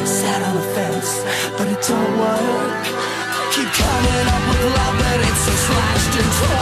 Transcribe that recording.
Sat on the fence, but it don't work. Keep coming up with love, but it's so slashed and torn.